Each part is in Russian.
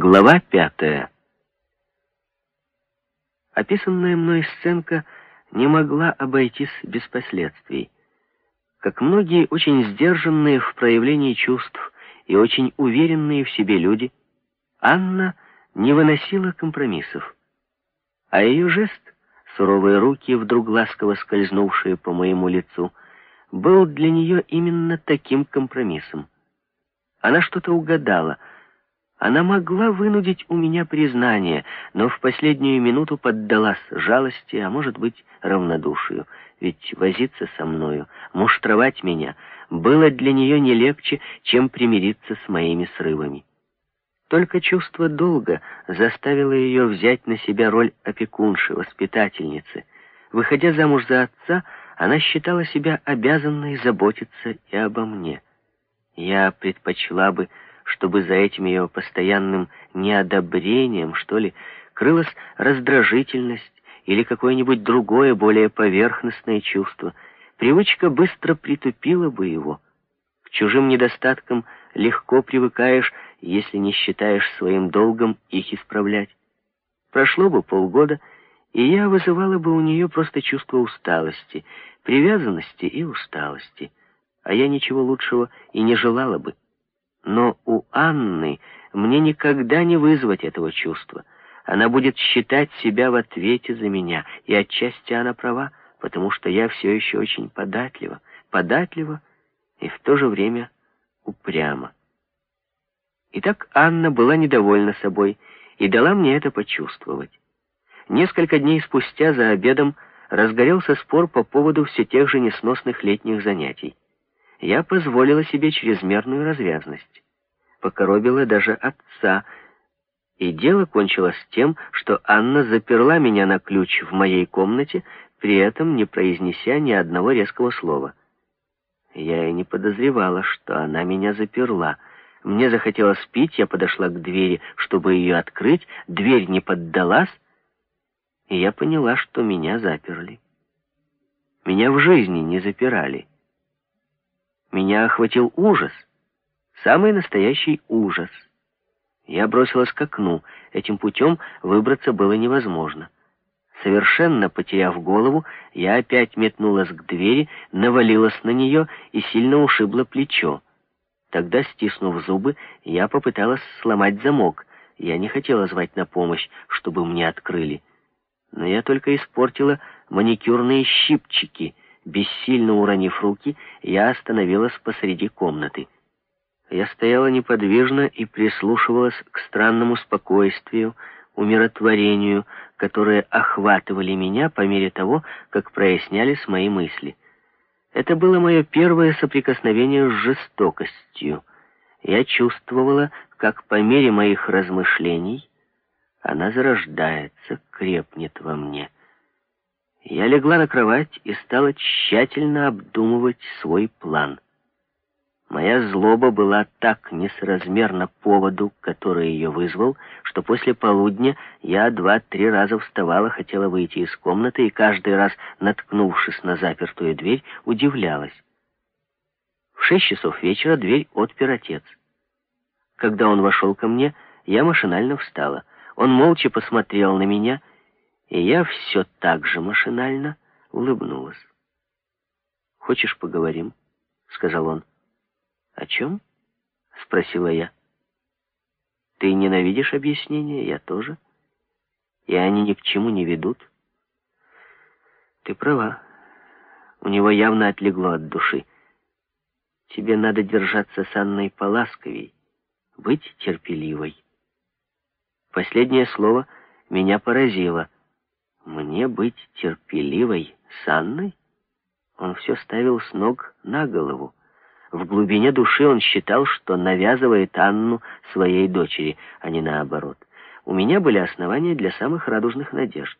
Глава пятая. Описанная мной сценка не могла обойтись без последствий. Как многие очень сдержанные в проявлении чувств и очень уверенные в себе люди, Анна не выносила компромиссов. А ее жест, суровые руки, вдруг ласково скользнувшие по моему лицу, был для нее именно таким компромиссом. Она что-то угадала — она могла вынудить у меня признание, но в последнюю минуту поддалась жалости, а может быть, равнодушию. Ведь возиться со мною, муштровать меня, было для нее не легче, чем примириться с моими срывами. Только чувство долга заставило ее взять на себя роль опекунши, воспитательницы. Выходя замуж за отца, она считала себя обязанной заботиться и обо мне. Я предпочла бы чтобы за этим ее постоянным неодобрением, что ли, крылась раздражительность или какое-нибудь другое, более поверхностное чувство. Привычка быстро притупила бы его. К чужим недостаткам легко привыкаешь, если не считаешь своим долгом их исправлять. Прошло бы полгода, и я вызывала бы у нее просто чувство усталости, привязанности и усталости, а я ничего лучшего и не желала бы. Но у Анны мне никогда не вызвать этого чувства. Она будет считать себя в ответе за меня, и отчасти она права, потому что я все еще очень податлива, податлива и в то же время упряма. Итак, Анна была недовольна собой и дала мне это почувствовать. Несколько дней спустя за обедом разгорелся спор по поводу все тех же несносных летних занятий я позволила себе чрезмерную развязность. Покоробила даже отца, и дело кончилось тем, что Анна заперла меня на ключ в моей комнате, при этом не произнеся ни одного резкого слова. Я и не подозревала, что она меня заперла. Мне захотелось пить, я подошла к двери, чтобы ее открыть, дверь не поддалась, и я поняла, что меня заперли. Меня в жизни не запирали. Меня охватил ужас, самый настоящий ужас. Я бросилась к окну. Этим путем выбраться было невозможно. Совершенно потеряв голову, я опять метнулась к двери, навалилась на нее и сильно ушибла плечо. Тогда, стиснув зубы, я попыталась сломать замок. Я не хотела звать на помощь, чтобы мне открыли. Но я только испортила маникюрные щипчики — Бессильно уронив руки, я остановилась посреди комнаты. Я стояла неподвижно и прислушивалась к странному спокойствию, умиротворению, которые охватывали меня по мере того, как прояснялись мои мысли. Это было мое первое соприкосновение с жестокостью. Я чувствовала, как по мере моих размышлений она зарождается, крепнет во мне. Я легла на кровать и стала тщательно обдумывать свой план. Моя злоба была так несоразмерна поводу, который ее вызвал, что после полудня я два-три раза вставала, хотела выйти из комнаты и каждый раз, наткнувшись на запертую дверь, удивлялась. В шесть часов вечера дверь отпер отец. Когда он вошел ко мне, я машинально встала. Он молча посмотрел на меня и я все так же машинально улыбнулась. «Хочешь, поговорим?» — сказал он. «О чем?» — спросила я. «Ты ненавидишь объяснения, я тоже. И они ни к чему не ведут». «Ты права. У него явно отлегло от души. Тебе надо держаться с Анной поласковей, быть терпеливой». Последнее слово меня поразило — мне быть терпеливой с Анной? Он все ставил с ног на голову. В глубине души он считал, что навязывает Анну своей дочери, а не наоборот. У меня были основания для самых радужных надежд.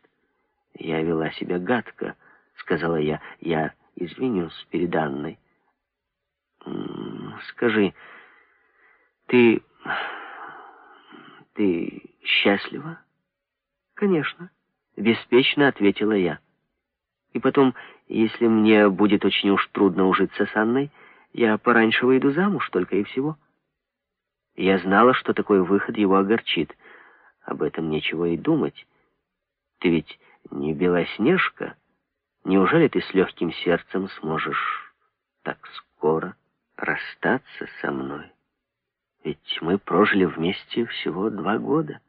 «Я вела себя гадко», — сказала я. «Я извинюсь перед Анной». «Скажи, ты... ты счастлива?» «Конечно» беспечно ответила я. И потом, если мне будет очень уж трудно ужиться с Анной, я пораньше выйду замуж, только и всего. Я знала, что такой выход его огорчит. Об этом нечего и думать. Ты ведь не Белоснежка. Неужели ты с легким сердцем сможешь так скоро расстаться со мной? Ведь мы прожили вместе всего два года.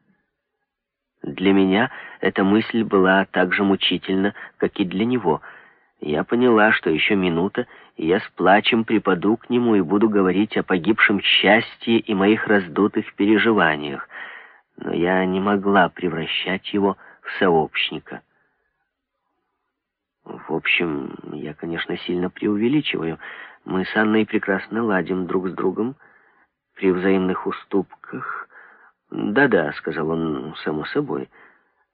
Для меня эта мысль была так же мучительна, как и для него. Я поняла, что еще минута, и я с плачем припаду к нему и буду говорить о погибшем счастье и моих раздутых переживаниях. Но я не могла превращать его в сообщника. В общем, я, конечно, сильно преувеличиваю. Мы с Анной прекрасно ладим друг с другом при взаимных уступках. «Да-да», — сказал он, — «само собой».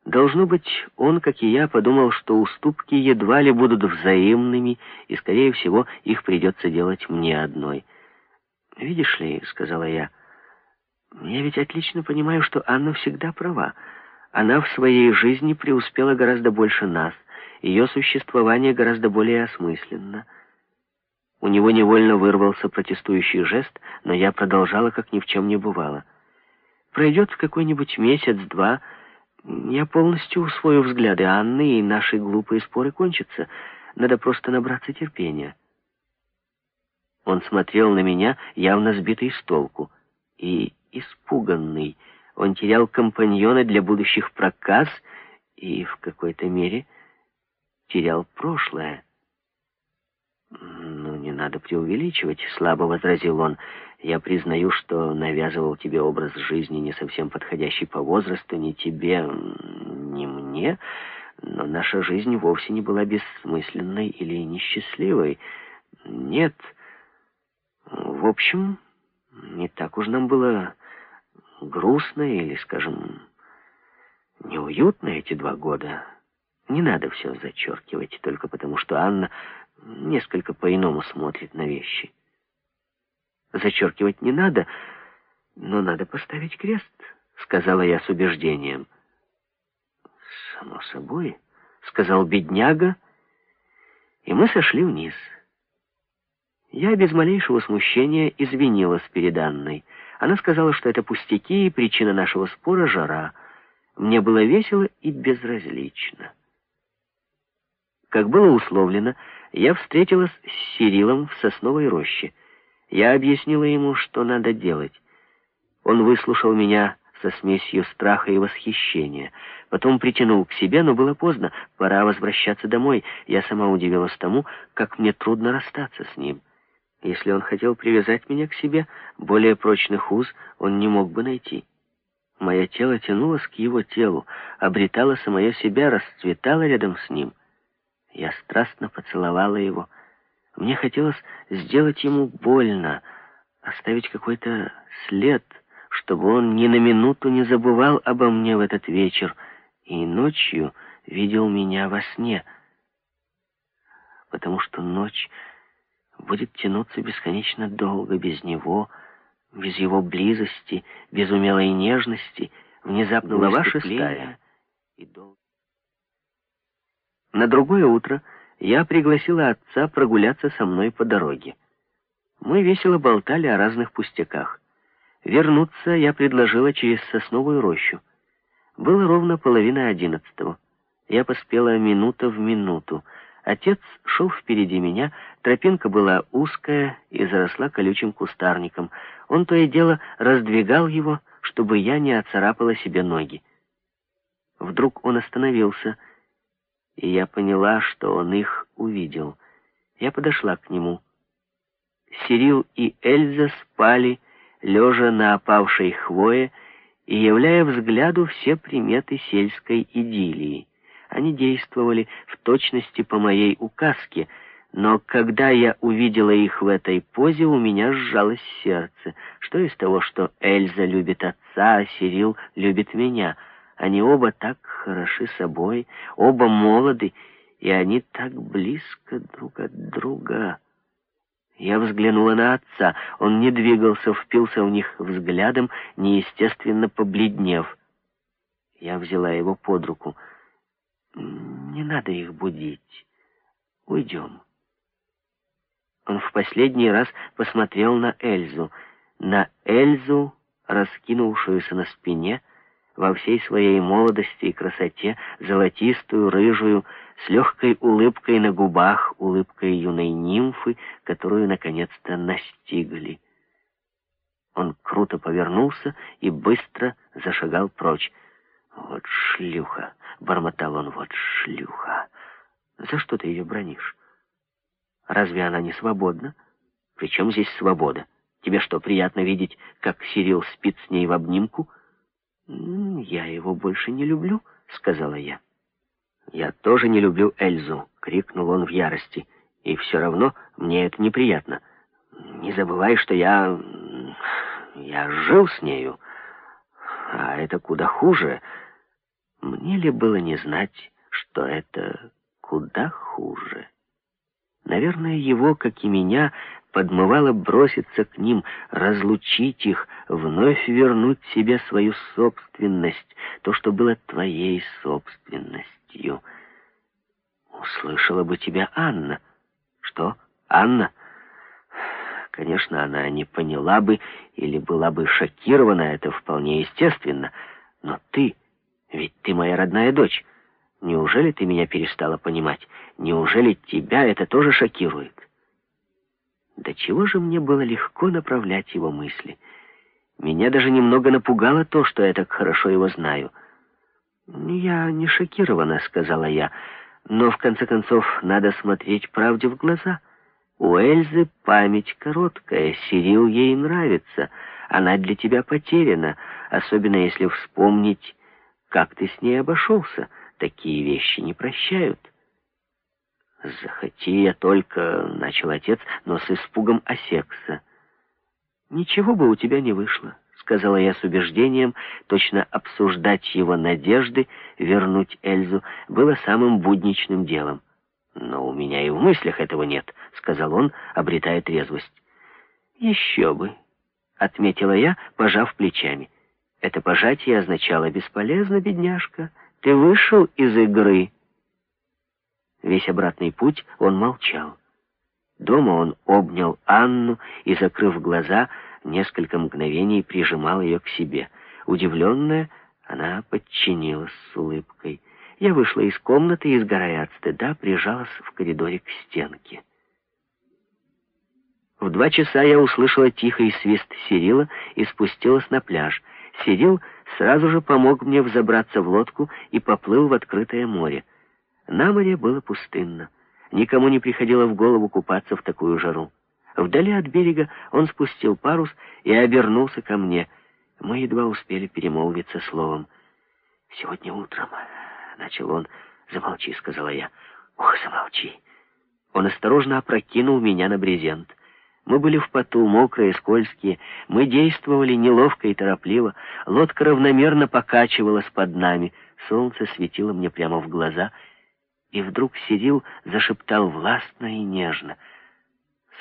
Должно быть, он, как и я, подумал, что уступки едва ли будут взаимными, и, скорее всего, их придется делать мне одной. «Видишь ли», — сказала я, — «я ведь отлично понимаю, что Анна всегда права. Она в своей жизни преуспела гораздо больше нас, ее существование гораздо более осмысленно». У него невольно вырвался протестующий жест, но я продолжала, как ни в чем не бывало. Пройдет какой-нибудь месяц-два, я полностью усвою взгляды Анны, и наши глупые споры кончатся. Надо просто набраться терпения. Он смотрел на меня, явно сбитый с толку, и испуганный. Он терял компаньона для будущих проказ и в какой-то мере терял прошлое. «Ну, не надо преувеличивать», — слабо возразил он. «Я признаю, что навязывал тебе образ жизни, не совсем подходящий по возрасту, ни тебе, ни мне, но наша жизнь вовсе не была бессмысленной или несчастливой. Нет. В общем, не так уж нам было грустно или, скажем, неуютно эти два года». Не надо все зачеркивать, только потому что Анна несколько по-иному смотрит на вещи. Зачеркивать не надо, но надо поставить крест, сказала я с убеждением. Само собой, сказал бедняга, и мы сошли вниз. Я без малейшего смущения извинилась перед Анной. Она сказала, что это пустяки и причина нашего спора — жара. Мне было весело и безразлично. Как было условлено, я встретилась с Сирилом в сосновой роще. Я объяснила ему, что надо делать. Он выслушал меня со смесью страха и восхищения. Потом притянул к себе, но было поздно. Пора возвращаться домой. Я сама удивилась тому, как мне трудно расстаться с ним. Если он хотел привязать меня к себе, более прочных уз он не мог бы найти. Мое тело тянулось к его телу, обретало самое себя, расцветало рядом с ним — я страстно поцеловала его. Мне хотелось сделать ему больно, оставить какой-то след, чтобы он ни на минуту не забывал обо мне в этот вечер и ночью видел меня во сне, потому что ночь будет тянуться бесконечно долго без него, без его близости, без умелой нежности, внезапно Глава шестая и долго. На другое утро я пригласила отца прогуляться со мной по дороге. Мы весело болтали о разных пустяках. Вернуться я предложила через сосновую рощу. Было ровно половина одиннадцатого. Я поспела минута в минуту. Отец шел впереди меня, тропинка была узкая и заросла колючим кустарником. Он то и дело раздвигал его, чтобы я не оцарапала себе ноги. Вдруг он остановился — и я поняла, что он их увидел. Я подошла к нему. Сирил и Эльза спали, лежа на опавшей хвое и являя взгляду все приметы сельской идиллии. Они действовали в точности по моей указке, но когда я увидела их в этой позе, у меня сжалось сердце. Что из того, что Эльза любит отца, а Сирил любит меня — они оба так хороши собой, оба молоды, и они так близко друг от друга. Я взглянула на отца. Он не двигался, впился в них взглядом, неестественно побледнев. Я взяла его под руку. «Не надо их будить. Уйдем». Он в последний раз посмотрел на Эльзу. На Эльзу раскинувшуюся на спине, во всей своей молодости и красоте, золотистую, рыжую, с легкой улыбкой на губах, улыбкой юной нимфы, которую наконец-то настигли. Он круто повернулся и быстро зашагал прочь. «Вот шлюха!» — бормотал он. «Вот шлюха! За что ты ее бронишь? Разве она не свободна? Причем здесь свобода? Тебе что, приятно видеть, как Сирил спит с ней в обнимку?» «Я его больше не люблю», — сказала я. «Я тоже не люблю Эльзу», — крикнул он в ярости. «И все равно мне это неприятно. Не забывай, что я... я жил с нею. А это куда хуже. Мне ли было не знать, что это куда хуже?» Наверное, его, как и меня, подмывало броситься к ним, разлучить их, вновь вернуть себе свою собственность, то, что было твоей собственностью. Услышала бы тебя Анна. Что, Анна? Конечно, она не поняла бы или была бы шокирована, это вполне естественно. Но ты, ведь ты моя родная дочь. Неужели ты меня перестала понимать? Неужели тебя это тоже шокирует? До чего же мне было легко направлять его мысли? Меня даже немного напугало то, что я так хорошо его знаю. «Я не шокирована», — сказала я, — «но, в конце концов, надо смотреть правде в глаза. У Эльзы память короткая, Сирил ей нравится, она для тебя потеряна, особенно если вспомнить, как ты с ней обошелся. Такие вещи не прощают». «Захоти я только...» — начал отец, но с испугом осекся. «Ничего бы у тебя не вышло», — сказала я с убеждением, точно обсуждать его надежды, вернуть Эльзу, было самым будничным делом. «Но у меня и в мыслях этого нет», — сказал он, обретая трезвость. «Еще бы», — отметила я, пожав плечами. Это пожатие означало «бесполезно, бедняжка, ты вышел из игры». Весь обратный путь он молчал. Дома он обнял Анну и, закрыв глаза, несколько мгновений прижимал ее к себе. Удивленная, она подчинилась с улыбкой. Я вышла из комнаты и, сгорая от стыда, прижалась в коридоре к стенке. В два часа я услышала тихий свист Сирила и спустилась на пляж. Сирил сразу же помог мне взобраться в лодку и поплыл в открытое море. На море было пустынно. Никому не приходило в голову купаться в такую жару. Вдали от берега он спустил парус и обернулся ко мне. Мы едва успели перемолвиться словом. «Сегодня утром», — начал он, — «замолчи», — сказала я. «Ох, замолчи». Он осторожно опрокинул меня на брезент. Мы были в поту, мокрые, скользкие. Мы действовали неловко и торопливо. Лодка равномерно покачивалась под нами. Солнце светило мне прямо в глаза — и вдруг Сирил зашептал властно и нежно.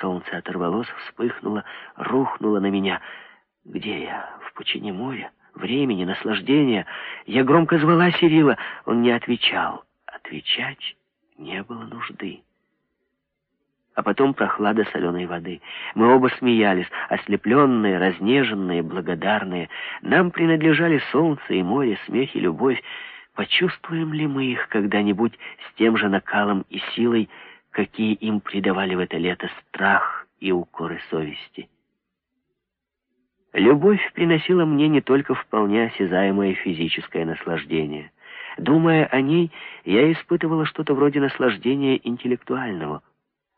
Солнце оторвалось, вспыхнуло, рухнуло на меня. Где я? В пучине моря? Времени, наслаждения? Я громко звала Сирила. Он не отвечал. Отвечать не было нужды. А потом прохлада соленой воды. Мы оба смеялись, ослепленные, разнеженные, благодарные. Нам принадлежали солнце и море, смех и любовь. Почувствуем ли мы их когда-нибудь с тем же накалом и силой, какие им придавали в это лето страх и укоры совести? Любовь приносила мне не только вполне осязаемое физическое наслаждение. Думая о ней, я испытывала что-то вроде наслаждения интеллектуального.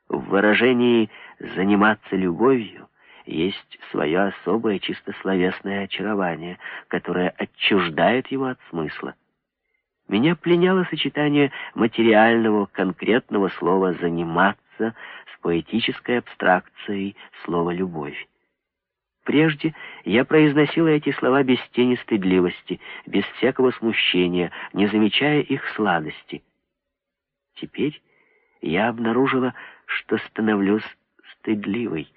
В выражении «заниматься любовью» есть свое особое чистословесное очарование, которое отчуждает его от смысла. Меня пленяло сочетание материального, конкретного слова «заниматься» с поэтической абстракцией слова «любовь». Прежде я произносила эти слова без тени стыдливости, без всякого смущения, не замечая их сладости. Теперь я обнаружила, что становлюсь стыдливой.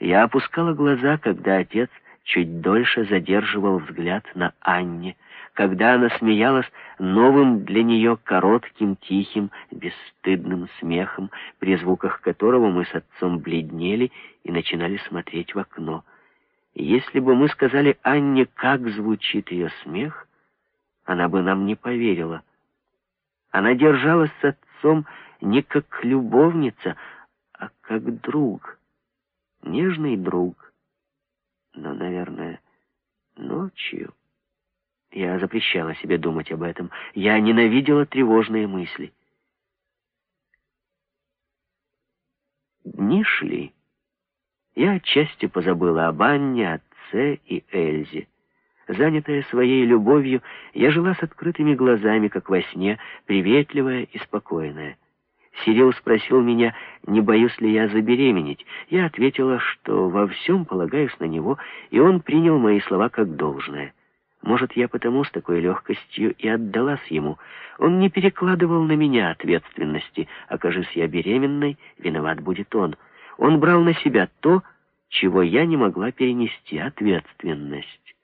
Я опускала глаза, когда отец чуть дольше задерживал взгляд на Анне, когда она смеялась новым для нее коротким, тихим, бесстыдным смехом, при звуках которого мы с отцом бледнели и начинали смотреть в окно. Если бы мы сказали Анне, как звучит ее смех, она бы нам не поверила. Она держалась с отцом не как любовница, а как друг, нежный друг. Но, наверное, ночью... Я запрещала себе думать об этом. Я ненавидела тревожные мысли. Дни шли. Я отчасти позабыла об Анне, отце и Эльзе. Занятая своей любовью, я жила с открытыми глазами, как во сне, приветливая и спокойная. Сирил спросил меня, не боюсь ли я забеременеть. Я ответила, что во всем полагаюсь на него, и он принял мои слова как должное. Может, я потому с такой легкостью и отдалась ему. Он не перекладывал на меня ответственности. Окажись я беременной, виноват будет он. Он брал на себя то, чего я не могла перенести, ответственность.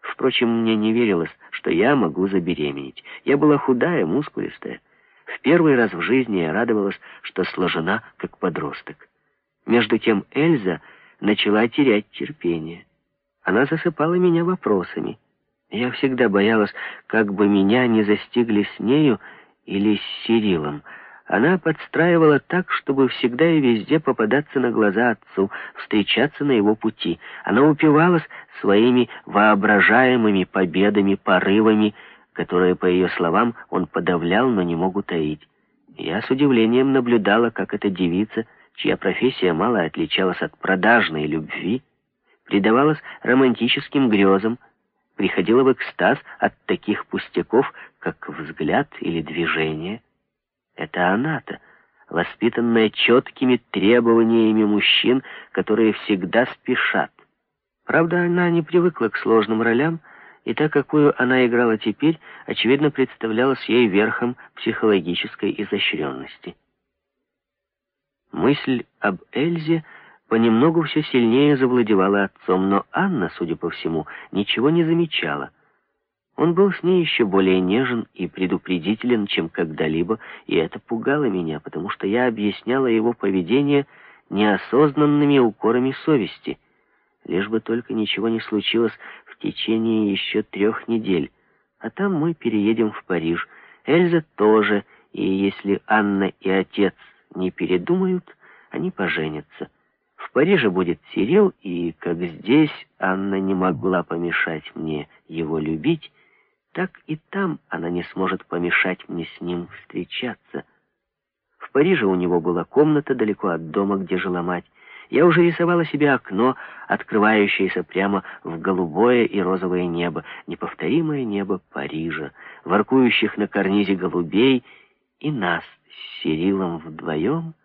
Впрочем, мне не верилось, что я могу забеременеть. Я была худая, мускулистая. В первый раз в жизни я радовалась, что сложена, как подросток. Между тем Эльза начала терять терпение. Она засыпала меня вопросами. Я всегда боялась, как бы меня не застигли с нею или с Сирилом. Она подстраивала так, чтобы всегда и везде попадаться на глаза отцу, встречаться на его пути. Она упивалась своими воображаемыми победами, порывами, которые, по ее словам, он подавлял, но не мог утаить. Я с удивлением наблюдала, как эта девица, чья профессия мало отличалась от продажной любви, предавалась романтическим грезам, приходила в экстаз от таких пустяков, как взгляд или движение. Это она-то, воспитанная четкими требованиями мужчин, которые всегда спешат. Правда, она не привыкла к сложным ролям, и та, какую она играла теперь, очевидно, представлялась ей верхом психологической изощренности. Мысль об Эльзе — понемногу все сильнее завладевала отцом, но Анна, судя по всему, ничего не замечала. Он был с ней еще более нежен и предупредителен, чем когда-либо, и это пугало меня, потому что я объясняла его поведение неосознанными укорами совести, лишь бы только ничего не случилось в течение еще трех недель. А там мы переедем в Париж. Эльза тоже, и если Анна и отец не передумают, они поженятся. В Париже будет Сирил, и, как здесь Анна не могла помешать мне его любить, так и там она не сможет помешать мне с ним встречаться. В Париже у него была комната далеко от дома, где жила мать. Я уже рисовала себе окно, открывающееся прямо в голубое и розовое небо, неповторимое небо Парижа, воркующих на карнизе голубей, и нас с Сирилом вдвоем —